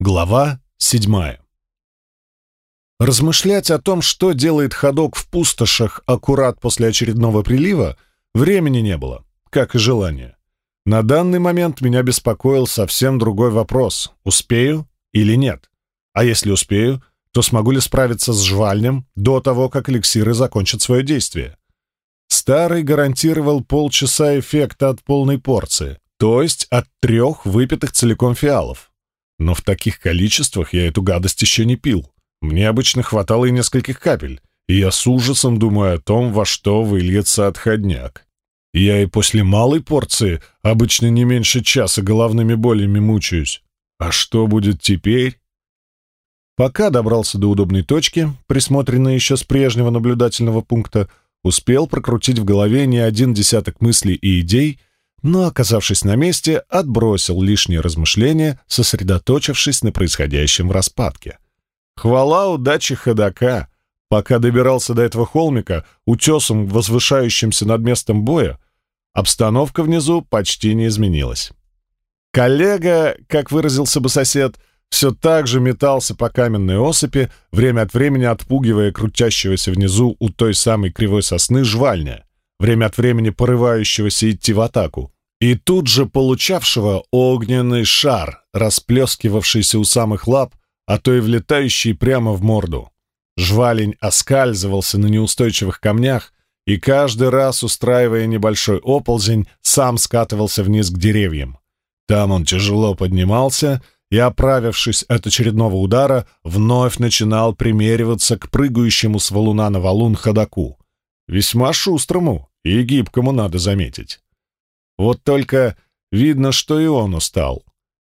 Глава седьмая. Размышлять о том, что делает ходок в пустошах аккурат после очередного прилива, времени не было, как и желания. На данный момент меня беспокоил совсем другой вопрос — успею или нет? А если успею, то смогу ли справиться с жвальнем до того, как эликсиры закончат свое действие? Старый гарантировал полчаса эффекта от полной порции, то есть от трех выпитых целиком фиалов. Но в таких количествах я эту гадость еще не пил. Мне обычно хватало и нескольких капель, и я с ужасом думаю о том, во что выльется отходняк. Я и после малой порции обычно не меньше часа головными болями мучаюсь. А что будет теперь? Пока добрался до удобной точки, присмотренной еще с прежнего наблюдательного пункта, успел прокрутить в голове не один десяток мыслей и идей, но, оказавшись на месте, отбросил лишние размышления, сосредоточившись на происходящем в распадке. Хвала удачи ходока! Пока добирался до этого холмика, утесом, возвышающимся над местом боя, обстановка внизу почти не изменилась. Коллега, как выразился бы сосед, все так же метался по каменной осыпи, время от времени отпугивая крутящегося внизу у той самой кривой сосны жвальня, время от времени порывающегося идти в атаку, и тут же получавшего огненный шар, расплескивавшийся у самых лап, а то и влетающий прямо в морду. Жвалень оскальзывался на неустойчивых камнях, и каждый раз, устраивая небольшой оползень, сам скатывался вниз к деревьям. Там он тяжело поднимался и, оправившись от очередного удара, вновь начинал примериваться к прыгающему с валуна на валун ходаку. Весьма шустрому и гибкому, надо заметить. Вот только видно, что и он устал.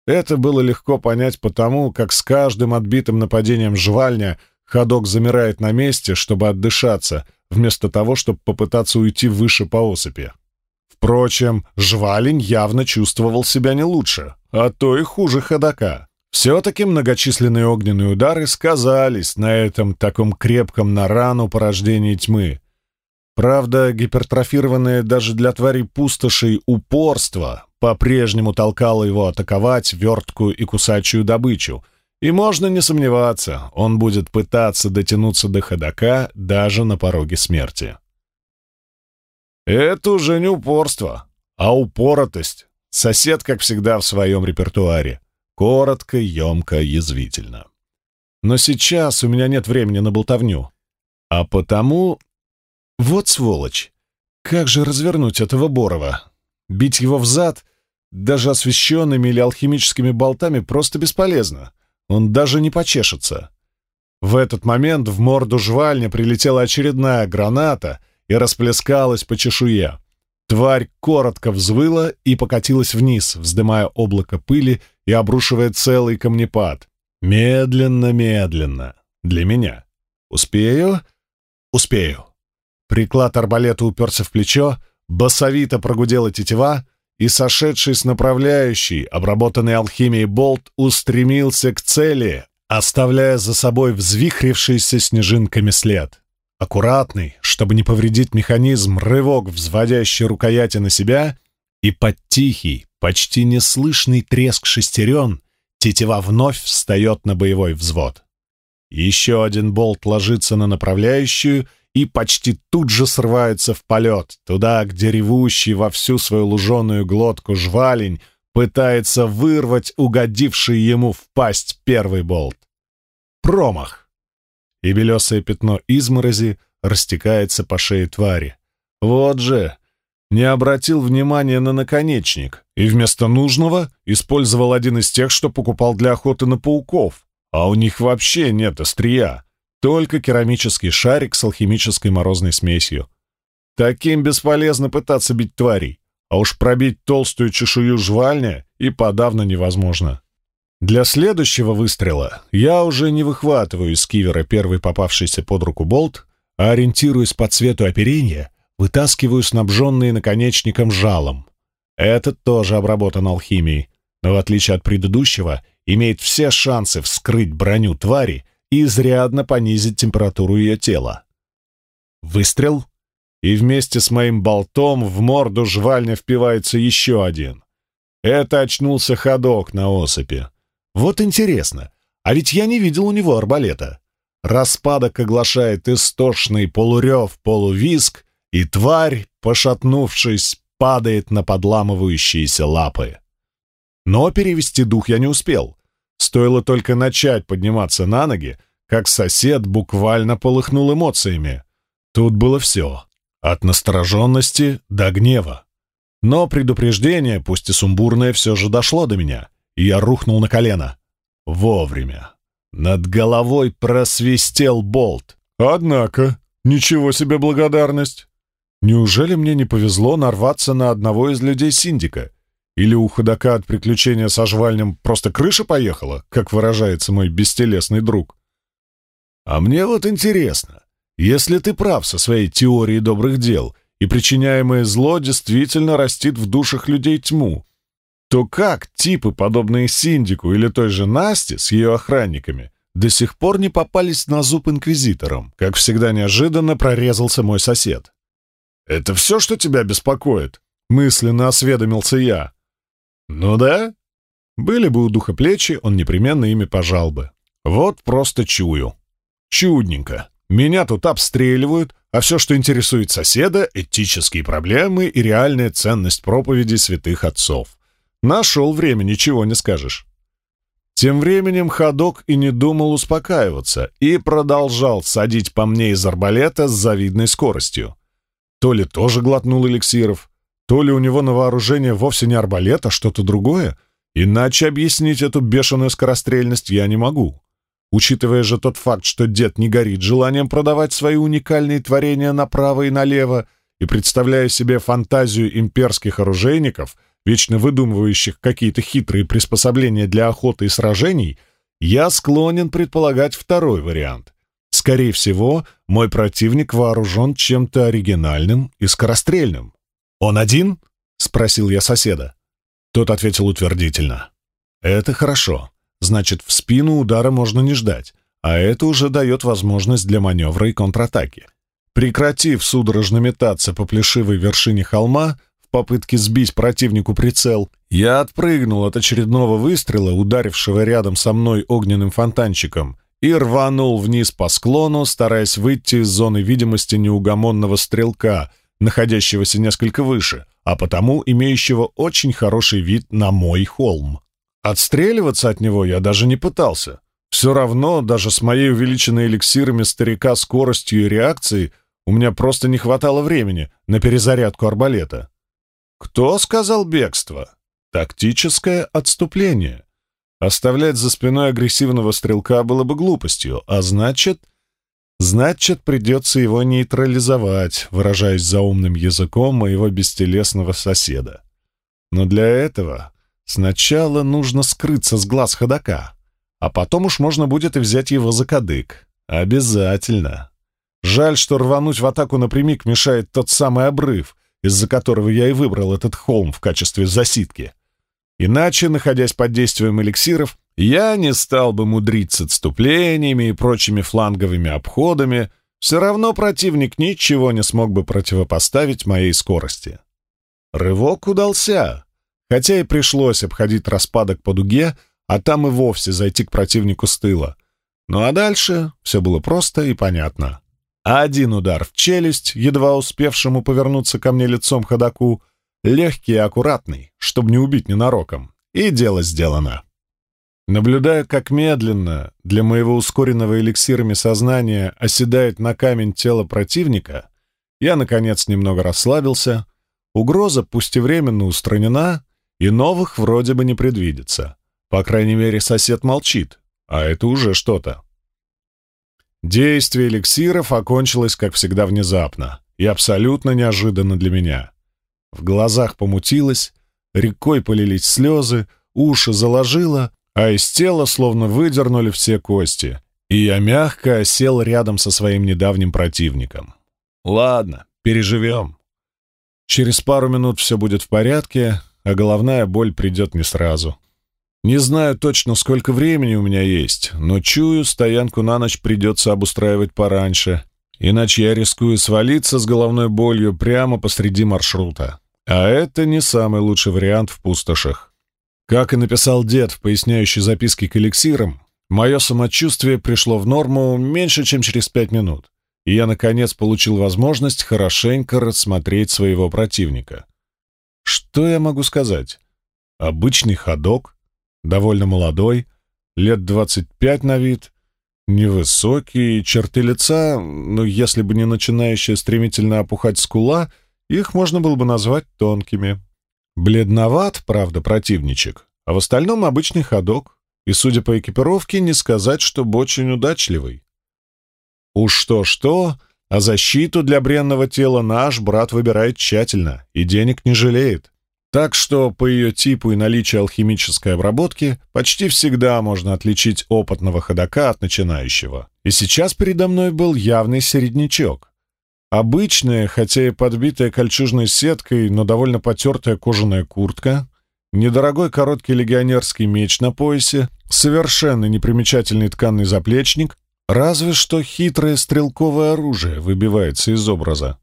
Это было легко понять потому, как с каждым отбитым нападением жвальня ходок замирает на месте, чтобы отдышаться, вместо того, чтобы попытаться уйти выше по осыпи. Впрочем, жвалень явно чувствовал себя не лучше, а то и хуже ходока. Все-таки многочисленные огненные удары сказались на этом таком крепком на рану порождении тьмы, Правда, гипертрофированное даже для тварей пустошей упорство по-прежнему толкало его атаковать верткую и кусачую добычу, и можно не сомневаться, он будет пытаться дотянуться до ходока даже на пороге смерти. Это уже не упорство, а упоротость. Сосед, как всегда, в своем репертуаре. Коротко, емко, язвительно. Но сейчас у меня нет времени на болтовню. А потому вот сволочь! Как же развернуть этого Борова? Бить его в зад, даже освещенными или алхимическими болтами, просто бесполезно. Он даже не почешется. В этот момент в морду жвальня прилетела очередная граната и расплескалась по чешуе. Тварь коротко взвыла и покатилась вниз, вздымая облако пыли и обрушивая целый камнепад. Медленно-медленно. Для меня. Успею? Успею. Приклад арбалета уперся в плечо, басовито прогудела тетива, и сошедший с направляющей, обработанный алхимией болт, устремился к цели, оставляя за собой взвихрившийся снежинками след. Аккуратный, чтобы не повредить механизм, рывок, взводящий рукояти на себя, и под тихий, почти неслышный треск шестерен тетива вновь встает на боевой взвод. Еще один болт ложится на направляющую, и почти тут же срывается в полет, туда, где ревущий во всю свою луженую глотку жвалень пытается вырвать угодивший ему в пасть первый болт. Промах! И белесое пятно изморози растекается по шее твари. Вот же! Не обратил внимания на наконечник и вместо нужного использовал один из тех, что покупал для охоты на пауков, а у них вообще нет острия. Только керамический шарик с алхимической морозной смесью. Таким бесполезно пытаться бить тварей, а уж пробить толстую чешую жвальня и подавно невозможно. Для следующего выстрела я уже не выхватываю из кивера первый попавшийся под руку болт, а ориентируясь по цвету оперения, вытаскиваю снабженный наконечником жалом. Этот тоже обработан алхимией, но в отличие от предыдущего, имеет все шансы вскрыть броню твари и изрядно понизить температуру ее тела. Выстрел, и вместе с моим болтом в морду жвальня впивается еще один. Это очнулся ходок на осыпи. Вот интересно, а ведь я не видел у него арбалета. Распадок оглашает истошный полурев, полувиск, и тварь, пошатнувшись, падает на подламывающиеся лапы. Но перевести дух я не успел. Стоило только начать подниматься на ноги, как сосед буквально полыхнул эмоциями. Тут было все. От настороженности до гнева. Но предупреждение, пусть и сумбурное, все же дошло до меня, и я рухнул на колено. Вовремя. Над головой просвистел болт. Однако, ничего себе благодарность. Неужели мне не повезло нарваться на одного из людей синдика? Или у ходока от приключения со жвальнем просто крыша поехала, как выражается мой бестелесный друг? А мне вот интересно, если ты прав со своей теорией добрых дел, и причиняемое зло действительно растит в душах людей тьму, то как типы, подобные Синдику или той же Насте с ее охранниками, до сих пор не попались на зуб инквизиторам? Как всегда неожиданно прорезался мой сосед. «Это все, что тебя беспокоит?» — мысленно осведомился я. «Ну да. Были бы у духа плечи, он непременно ими пожал бы. Вот просто чую. Чудненько. Меня тут обстреливают, а все, что интересует соседа — этические проблемы и реальная ценность проповеди святых отцов. Нашел время, ничего не скажешь. Тем временем ходок и не думал успокаиваться и продолжал садить по мне из арбалета с завидной скоростью. То ли тоже глотнул эликсиров, то ли у него на вооружение вовсе не арбалет, а что-то другое, иначе объяснить эту бешеную скорострельность я не могу. Учитывая же тот факт, что дед не горит желанием продавать свои уникальные творения направо и налево, и представляя себе фантазию имперских оружейников, вечно выдумывающих какие-то хитрые приспособления для охоты и сражений, я склонен предполагать второй вариант. Скорее всего, мой противник вооружен чем-то оригинальным и скорострельным. «Он один?» — спросил я соседа. Тот ответил утвердительно. «Это хорошо. Значит, в спину удара можно не ждать, а это уже дает возможность для маневра и контратаки. Прекратив судорожно метаться по плешивой вершине холма в попытке сбить противнику прицел, я отпрыгнул от очередного выстрела, ударившего рядом со мной огненным фонтанчиком, и рванул вниз по склону, стараясь выйти из зоны видимости неугомонного стрелка, находящегося несколько выше, а потому имеющего очень хороший вид на мой холм. Отстреливаться от него я даже не пытался. Все равно, даже с моей увеличенной эликсирами старика скоростью и реакцией, у меня просто не хватало времени на перезарядку арбалета. Кто сказал бегство? Тактическое отступление. Оставлять за спиной агрессивного стрелка было бы глупостью, а значит... Значит, придется его нейтрализовать, выражаясь заумным языком моего бестелесного соседа. Но для этого Сначала нужно скрыться с глаз ходока, а потом уж можно будет и взять его за кадык. Обязательно. Жаль, что рвануть в атаку напрямик мешает тот самый обрыв, из-за которого я и выбрал этот холм в качестве засидки. Иначе, находясь под действием эликсиров, я не стал бы мудрить с отступлениями и прочими фланговыми обходами, все равно противник ничего не смог бы противопоставить моей скорости. Рывок удался хотя и пришлось обходить распадок по дуге, а там и вовсе зайти к противнику с тыла. Ну а дальше все было просто и понятно. Один удар в челюсть, едва успевшему повернуться ко мне лицом ходаку, легкий и аккуратный, чтобы не убить ненароком, и дело сделано. Наблюдая, как медленно для моего ускоренного эликсирами сознания оседает на камень тело противника, я, наконец, немного расслабился. Угроза, пусть и временно устранена, и новых вроде бы не предвидится. По крайней мере, сосед молчит, а это уже что-то. Действие эликсиров окончилось, как всегда, внезапно и абсолютно неожиданно для меня. В глазах помутилось, рекой полились слезы, уши заложило, а из тела словно выдернули все кости, и я мягко осел рядом со своим недавним противником. Ладно, переживем. Через пару минут все будет в порядке, а головная боль придет не сразу. Не знаю точно, сколько времени у меня есть, но чую, стоянку на ночь придется обустраивать пораньше, иначе я рискую свалиться с головной болью прямо посреди маршрута. А это не самый лучший вариант в пустошах. Как и написал дед в поясняющей записке к эликсирам, мое самочувствие пришло в норму меньше, чем через пять минут, и я, наконец, получил возможность хорошенько рассмотреть своего противника. Что я могу сказать? Обычный ходок, довольно молодой, лет двадцать пять на вид, невысокий, черты лица, ну, если бы не начинающая стремительно опухать скула, их можно было бы назвать тонкими. Бледноват, правда, противничек, а в остальном обычный ходок, и, судя по экипировке, не сказать, чтобы очень удачливый. Уж что-что, а защиту для бренного тела наш брат выбирает тщательно и денег не жалеет. Так что по ее типу и наличию алхимической обработки почти всегда можно отличить опытного ходока от начинающего. И сейчас передо мной был явный середнячок. Обычная, хотя и подбитая кольчужной сеткой, но довольно потертая кожаная куртка, недорогой короткий легионерский меч на поясе, совершенно непримечательный тканный заплечник, разве что хитрое стрелковое оружие выбивается из образа.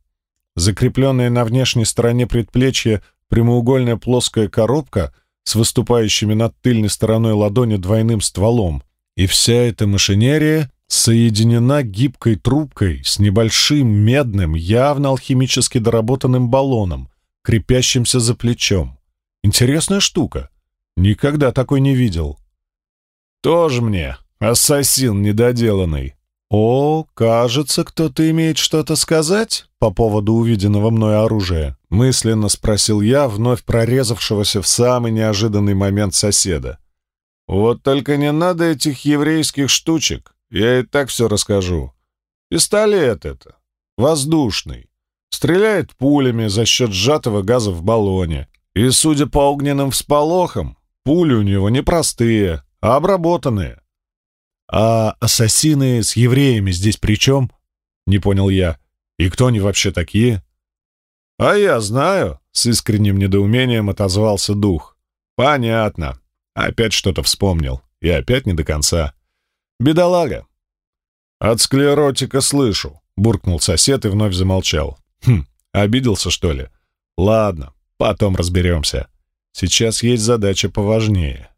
Закрепленная на внешней стороне предплечья прямоугольная плоская коробка с выступающими над тыльной стороной ладони двойным стволом, и вся эта машинерия соединена гибкой трубкой с небольшим медным, явно алхимически доработанным баллоном, крепящимся за плечом. Интересная штука. Никогда такой не видел. Тоже мне, ассасин недоделанный. «О, кажется, кто-то имеет что-то сказать по поводу увиденного мной оружия», — мысленно спросил я вновь прорезавшегося в самый неожиданный момент соседа. «Вот только не надо этих еврейских штучек, я и так все расскажу. Пистолет это, воздушный, стреляет пулями за счет сжатого газа в баллоне, и, судя по огненным всполохам, пули у него не простые, а обработанные». «А ассасины с евреями здесь при чем?» — не понял я. «И кто они вообще такие?» «А я знаю», — с искренним недоумением отозвался дух. «Понятно. Опять что-то вспомнил. И опять не до конца. Бедолага». «От склеротика слышу», — буркнул сосед и вновь замолчал. «Хм, обиделся, что ли? Ладно, потом разберемся. Сейчас есть задача поважнее».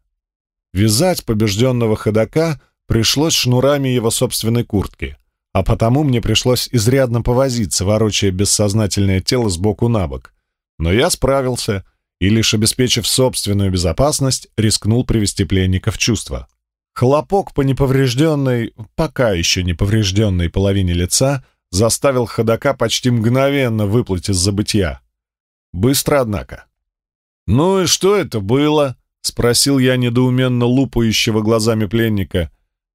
Вязать побежденного ходока пришлось шнурами его собственной куртки, а потому мне пришлось изрядно повозиться, ворочая бессознательное тело сбоку на бок. Но я справился и, лишь обеспечив собственную безопасность, рискнул привести пленника в чувство. Хлопок по неповрежденной, пока еще не поврежденной половине лица заставил ходока почти мгновенно выплыть из забытья. Быстро, однако. «Ну и что это было?» — спросил я недоуменно лупающего глазами пленника.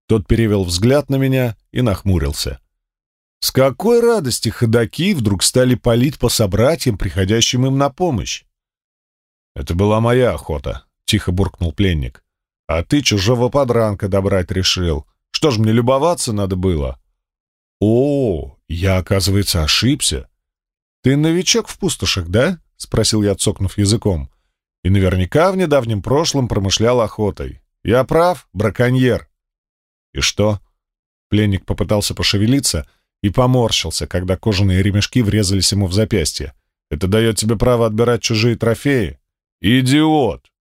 Тот перевел взгляд на меня и нахмурился. С какой радости ходаки вдруг стали палить по собратьям, приходящим им на помощь? «Это была моя охота», — тихо буркнул пленник. «А ты чужого подранка добрать решил. Что ж, мне любоваться надо было?» «О, я, оказывается, ошибся. Ты новичок в пустошах, да?» — спросил я, цокнув языком. «И наверняка в недавнем прошлом промышлял охотой. Я прав, браконьер». «И что?» Пленник попытался пошевелиться и поморщился, когда кожаные ремешки врезались ему в запястье. «Это дает тебе право отбирать чужие трофеи?» «Идиот!»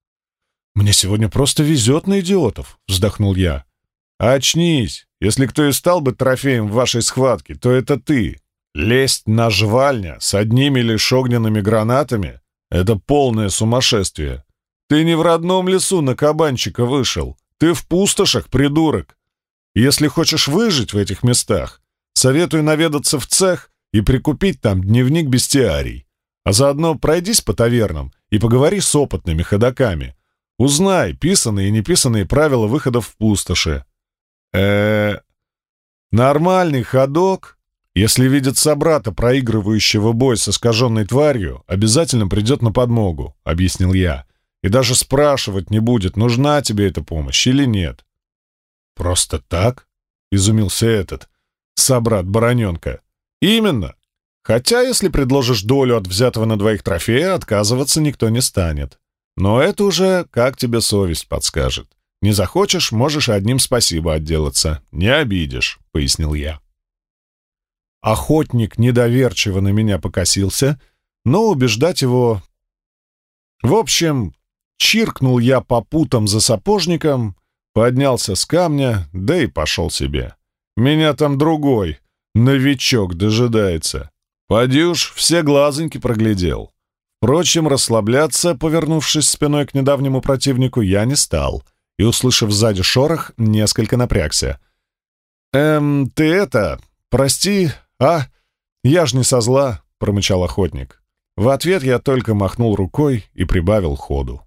«Мне сегодня просто везет на идиотов», — вздохнул я. «Очнись! Если кто и стал бы трофеем в вашей схватке, то это ты. Лезть на жвальня с одними лишь огненными гранатами — это полное сумасшествие. Ты не в родном лесу на кабанчика вышел. Ты в пустошах, придурок. Если хочешь выжить в этих местах, советую наведаться в цех и прикупить там дневник бестиарий. А заодно пройдись по тавернам и поговори с опытными ходаками. Узнай писанные и неписанные правила выходов в пустоши. э Нормальный ходок, если видит собрата, проигрывающего бой с искаженной тварью, обязательно придет на подмогу, — объяснил я. И даже спрашивать не будет, нужна тебе эта помощь или нет. «Просто так?» — изумился этот. «Собрат Бароненка». «Именно. Хотя, если предложишь долю от взятого на двоих трофея, отказываться никто не станет. Но это уже как тебе совесть подскажет. Не захочешь, можешь одним спасибо отделаться. Не обидишь», — пояснил я. Охотник недоверчиво на меня покосился, но убеждать его... В общем, Чиркнул я по путам за сапожником, поднялся с камня, да и пошел себе. Меня там другой, новичок, дожидается. Падюш все глазоньки проглядел. Впрочем, расслабляться, повернувшись спиной к недавнему противнику, я не стал, и, услышав сзади шорох, несколько напрягся. «Эм, ты это, прости, а? Я ж не со зла», — промычал охотник. В ответ я только махнул рукой и прибавил ходу.